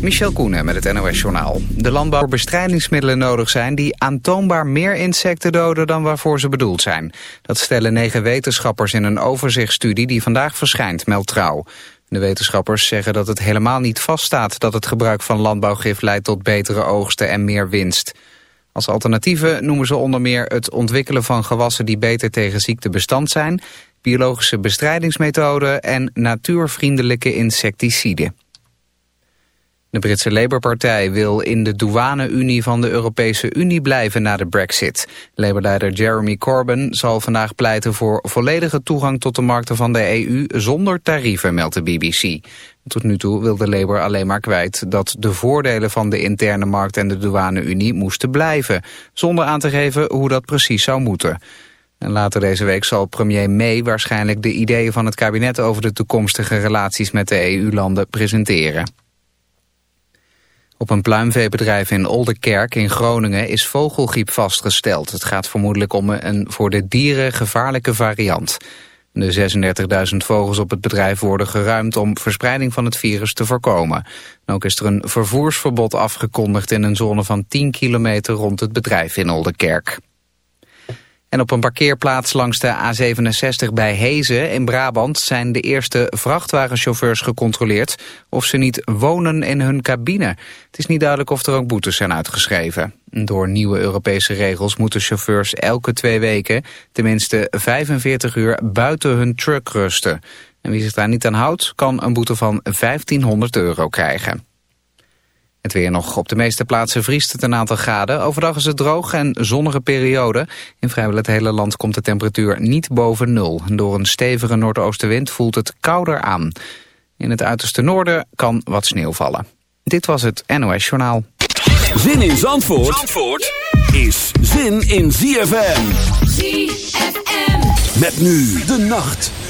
Michel Koenen met het NOS-journaal. De landbouwbestrijdingsmiddelen nodig zijn die aantoonbaar meer insecten doden dan waarvoor ze bedoeld zijn. Dat stellen negen wetenschappers in een overzichtsstudie die vandaag verschijnt, meldt Trouw. De wetenschappers zeggen dat het helemaal niet vaststaat dat het gebruik van landbouwgif leidt tot betere oogsten en meer winst. Als alternatieven noemen ze onder meer het ontwikkelen van gewassen die beter tegen ziekte bestand zijn, biologische bestrijdingsmethoden en natuurvriendelijke insecticiden. De Britse Labour-partij wil in de douane-unie van de Europese Unie blijven na de brexit. Labour-leider Jeremy Corbyn zal vandaag pleiten voor volledige toegang tot de markten van de EU zonder tarieven, meldt de BBC. Tot nu toe wil de Labour alleen maar kwijt dat de voordelen van de interne markt en de douane-unie moesten blijven, zonder aan te geven hoe dat precies zou moeten. En later deze week zal premier May waarschijnlijk de ideeën van het kabinet over de toekomstige relaties met de EU-landen presenteren. Op een pluimveebedrijf in Oldenkerk in Groningen is vogelgriep vastgesteld. Het gaat vermoedelijk om een voor de dieren gevaarlijke variant. De 36.000 vogels op het bedrijf worden geruimd om verspreiding van het virus te voorkomen. ook is er een vervoersverbod afgekondigd in een zone van 10 kilometer rond het bedrijf in Oldenkerk. En op een parkeerplaats langs de A67 bij Hezen in Brabant zijn de eerste vrachtwagenchauffeurs gecontroleerd of ze niet wonen in hun cabine. Het is niet duidelijk of er ook boetes zijn uitgeschreven. Door nieuwe Europese regels moeten chauffeurs elke twee weken tenminste 45 uur buiten hun truck rusten. En wie zich daar niet aan houdt kan een boete van 1500 euro krijgen. Het weer nog. Op de meeste plaatsen vriest het een aantal graden. Overdag is het droog en zonnige periode. In vrijwel het hele land komt de temperatuur niet boven nul. Door een stevige noordoostenwind voelt het kouder aan. In het uiterste noorden kan wat sneeuw vallen. Dit was het NOS Journaal. Zin in Zandvoort, Zandvoort is zin in ZFM. ZFM. Met nu de nacht.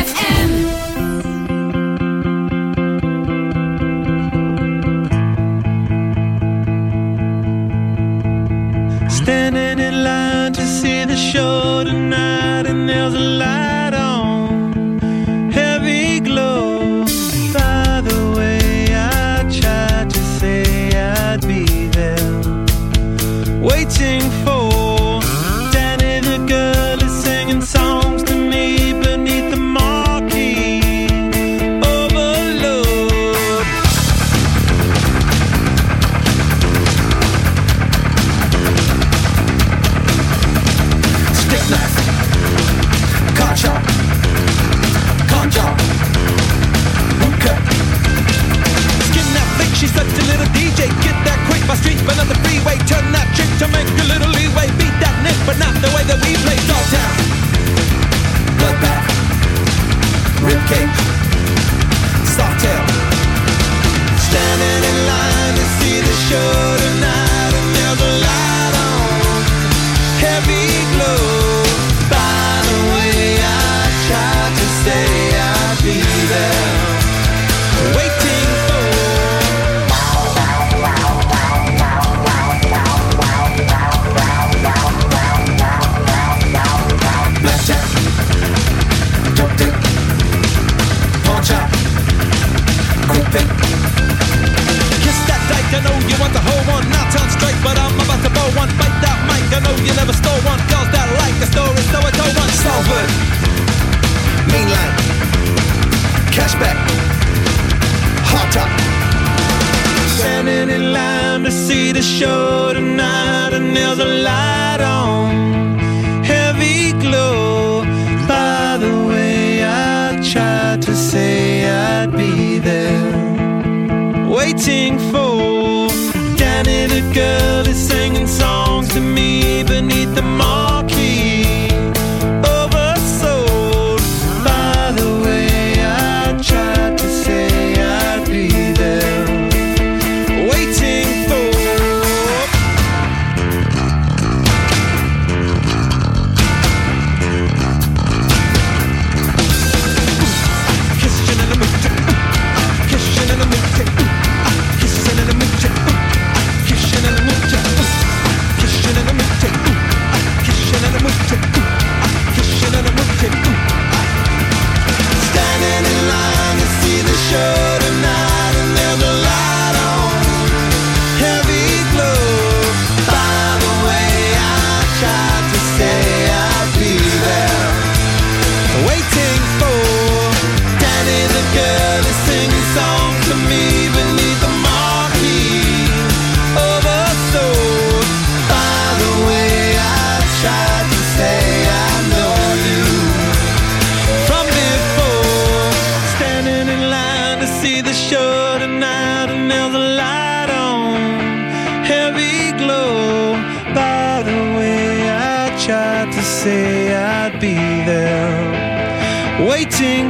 say I'd be there waiting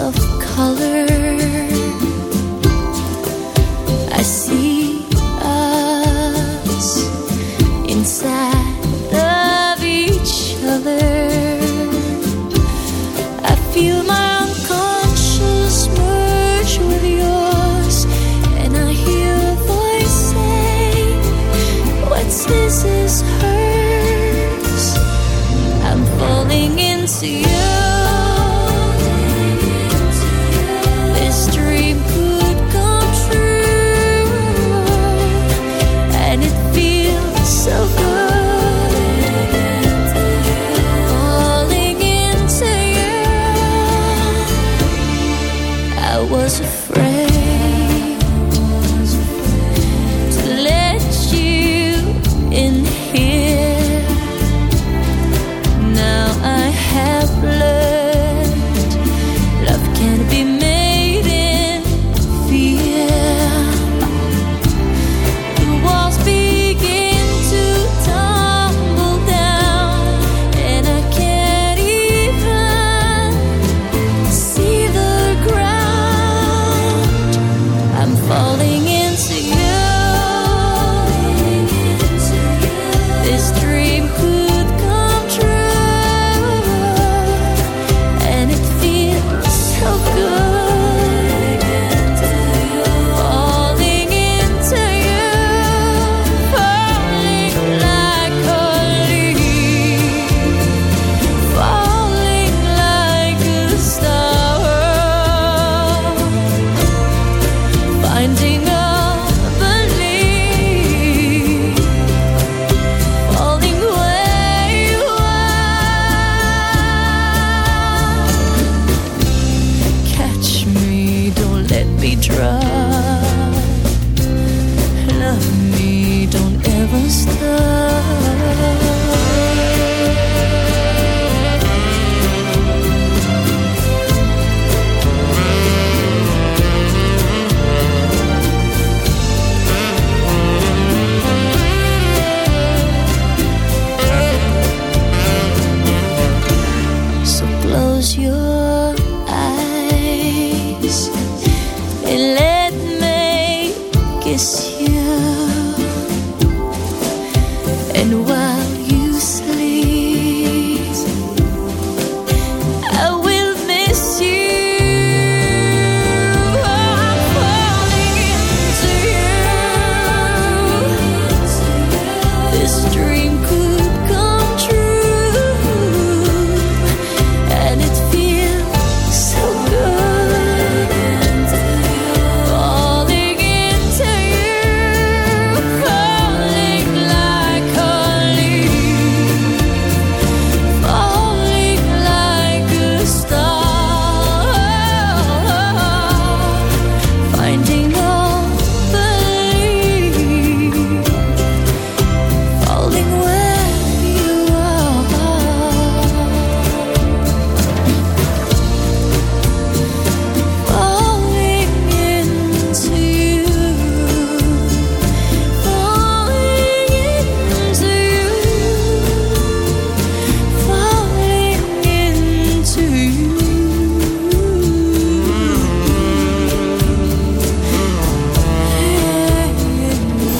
of color.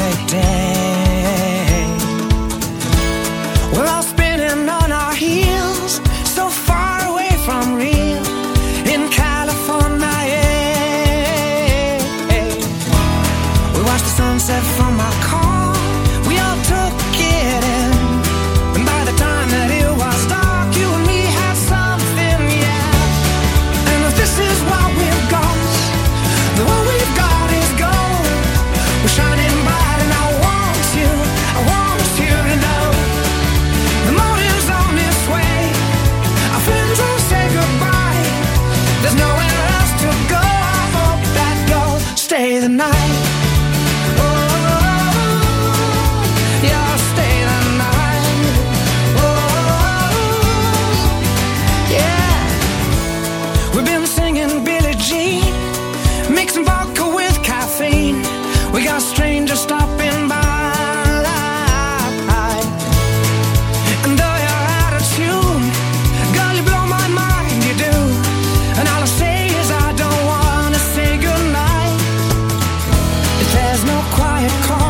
perfect day. If there's no quiet calm